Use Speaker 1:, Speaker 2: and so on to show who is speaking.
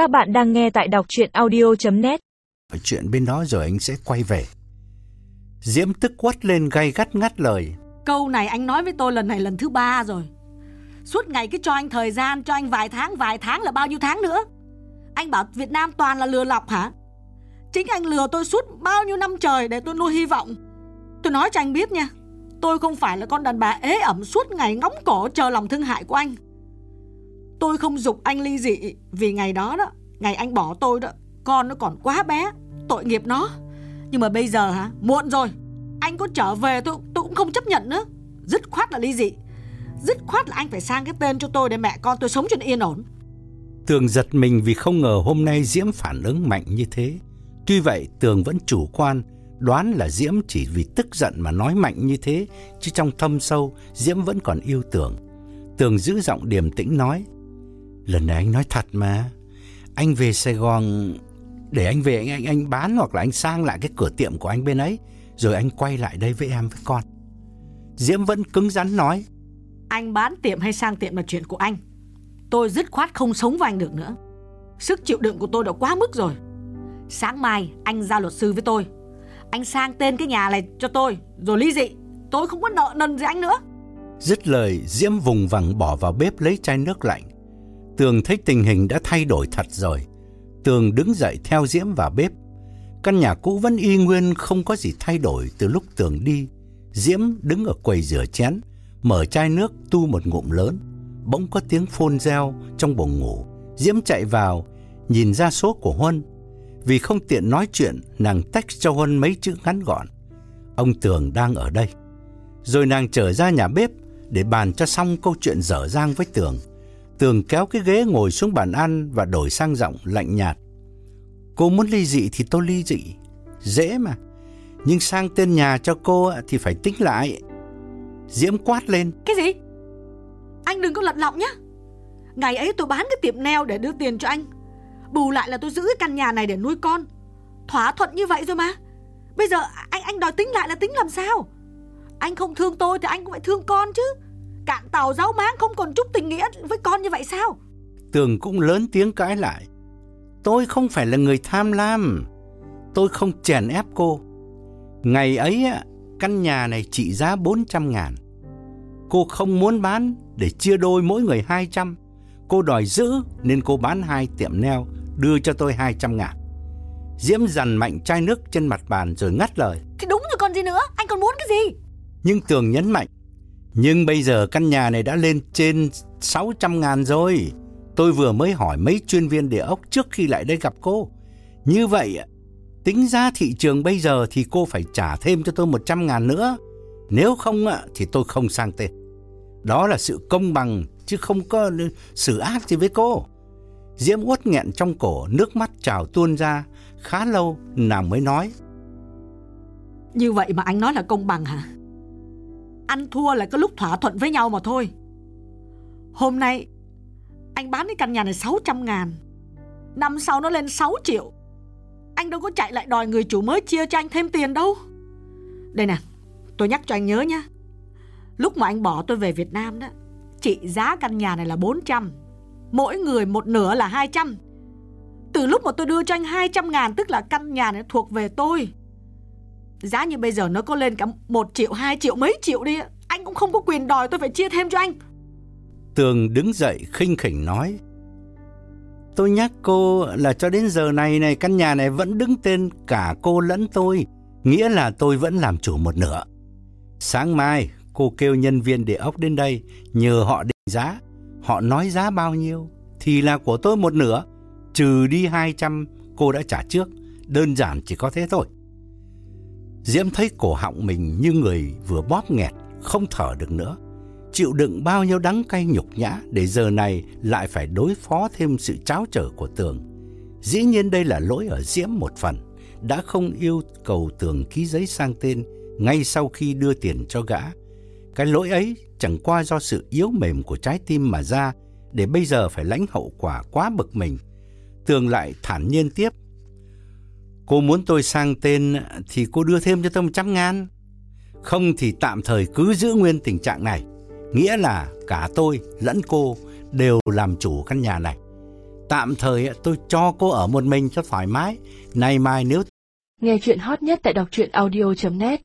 Speaker 1: Các bạn đang nghe tại đọc chuyện audio.net
Speaker 2: Chuyện bên đó rồi anh sẽ quay về. Diễm tức quát lên gay gắt ngắt lời.
Speaker 3: Câu này anh nói với tôi lần này lần thứ ba rồi. Suốt ngày cứ cho anh thời gian, cho anh vài tháng, vài tháng là bao nhiêu tháng nữa. Anh bảo Việt Nam toàn là lừa lọc hả? Chính anh lừa tôi suốt bao nhiêu năm trời để tôi nuôi hy vọng. Tôi nói cho anh biết nha, tôi không phải là con đàn bà ế ẩm suốt ngày ngóng cổ chờ lòng thương hại của anh. Tôi không dục anh ly dị vì ngày đó đó, ngày anh bỏ tôi đó, con nó còn quá bé, tội nghiệp nó. Nhưng mà bây giờ hả, muộn rồi. Anh có trở về tôi tôi cũng không chấp nhận nữa. Dứt khoát là ly dị. Dứt khoát là anh phải sang cái tên cho tôi để mẹ con tôi sống cho yên ổn.
Speaker 2: Tường giật mình vì không ngờ hôm nay Diễm phản ứng mạnh như thế. Tuy vậy Tường vẫn chủ quan, đoán là Diễm chỉ vì tức giận mà nói mạnh như thế, chứ trong thâm sâu Diễm vẫn còn yêu Tường. Tường giữ giọng điềm tĩnh nói, lần này anh nói thật mà, anh về Sài Gòn để anh về anh anh anh bán hoặc là anh sang lại cái cửa tiệm của anh bên ấy, rồi anh quay lại đây với em với con. Diễm vẫn cứng rắn nói,
Speaker 3: Anh bán tiệm hay sang tiệm là chuyện của anh. Tôi dứt khoát không sống với anh được nữa. Sức chịu đựng của tôi đã quá mức rồi. Sáng mai anh ra luật sư với tôi. Anh sang tên cái nhà này cho tôi, rồi ly dị. Tôi không có nợ nần gì anh nữa.
Speaker 2: Dứt lời, Diễm vùng vằng bỏ vào bếp lấy chai nước lạnh. Tường thấy tình hình đã thay đổi thật rồi. Tường đứng dậy theo Diễm vào bếp. Căn nhà cũ vẫn y nguyên không có gì thay đổi từ lúc Tường đi. Diễm đứng ở quầy rửa chén, mở chai nước tu một ngụm lớn. Bỗng có tiếng phôn reo trong buồng ngủ. Diễm chạy vào, nhìn ra số của Huân. Vì không tiện nói chuyện, nàng text cho Huân mấy chữ ngắn gọn. Ông Tường đang ở đây. Rồi nàng trở ra nhà bếp để bàn cho xong câu chuyện dở dang với Tường. Tường kéo cái ghế ngồi xuống bàn ăn và đổi sang giọng lạnh nhạt. Cô muốn ly dị thì tôi ly dị. Dễ mà. Nhưng sang tên nhà cho cô thì phải tính lại. Diễm quát lên.
Speaker 3: Cái gì? Anh đừng có lật lọng nhé. Ngày ấy tôi bán cái tiệm neo để đưa tiền cho anh. Bù lại là tôi giữ cái căn nhà này để nuôi con. Thỏa thuận như vậy rồi mà. Bây giờ anh anh đòi tính lại là tính làm sao? Anh không thương tôi thì anh cũng phải thương con chứ. Cạn tàu giáo máng không còn chút tình nghĩa với con như vậy sao?
Speaker 2: Tường cũng lớn tiếng cãi lại. Tôi không phải là người tham lam. Tôi không chèn ép cô. Ngày ấy căn nhà này trị giá 400 ngàn. Cô không muốn bán để chia đôi mỗi người 200. Cô đòi giữ nên cô bán hai tiệm neo đưa cho tôi 200 ngàn. Diễm dằn mạnh chai nước trên mặt bàn rồi ngắt lời.
Speaker 3: Thì đúng rồi còn gì nữa, anh còn muốn cái gì?
Speaker 2: Nhưng Tường nhấn mạnh. Nhưng bây giờ căn nhà này đã lên trên 600 ngàn rồi. Tôi vừa mới hỏi mấy chuyên viên địa ốc trước khi lại đây gặp cô. Như vậy, tính giá thị trường bây giờ thì cô phải trả thêm cho tôi 100 ngàn nữa. Nếu không à, thì tôi không sang tên. Đó là sự công bằng chứ không có sự ác gì với cô. Diễm uất nghẹn trong cổ, nước mắt trào tuôn ra. Khá lâu nàng mới nói.
Speaker 3: Như vậy mà anh nói là công bằng hả? Ăn thua là cái lúc thỏa thuận với nhau mà thôi. Hôm nay anh bán cái căn nhà này 600 ngàn. Năm sau nó lên 6 triệu. Anh đâu có chạy lại đòi người chủ mới chia cho anh thêm tiền đâu. Đây nè, tôi nhắc cho anh nhớ nhá Lúc mà anh bỏ tôi về Việt Nam đó, trị giá căn nhà này là 400. Mỗi người một nửa là 200. Từ lúc mà tôi đưa cho anh 200 ngàn tức là căn nhà này thuộc về tôi. Giá như bây giờ nó có lên cả 1 triệu, 2 triệu, mấy triệu đi. Anh cũng không có quyền đòi tôi phải chia thêm cho anh.
Speaker 2: Tường đứng dậy khinh khỉnh nói Tôi nhắc cô là cho đến giờ này này căn nhà này vẫn đứng tên cả cô lẫn tôi Nghĩa là tôi vẫn làm chủ một nửa. Sáng mai cô kêu nhân viên địa ốc đến đây Nhờ họ định giá. Họ nói giá bao nhiêu Thì là của tôi một nửa Trừ đi 200 cô đã trả trước. Đơn giản chỉ có thế thôi. Diễm thấy cổ họng mình như người vừa bóp nghẹt, không thở được nữa. Chịu đựng bao nhiêu đắng cay nhục nhã để giờ này lại phải đối phó thêm sự cháo trở của Tường. Dĩ nhiên đây là lỗi ở Diễm một phần, đã không yêu cầu Tường ký giấy sang tên ngay sau khi đưa tiền cho gã. Cái lỗi ấy chẳng qua do sự yếu mềm của trái tim mà ra, để bây giờ phải lãnh hậu quả quá bực mình. Tường lại thản nhiên tiếp. Cô muốn tôi sang tên thì cô đưa thêm cho tôi 100 ngàn. Không thì tạm thời cứ giữ nguyên tình trạng này. Nghĩa là cả tôi lẫn cô đều làm chủ căn nhà này. Tạm thời tôi cho cô ở một mình cho thoải mái. Nay mai nếu
Speaker 1: Nghe chuyện hot nhất tại đọc truyện audio.net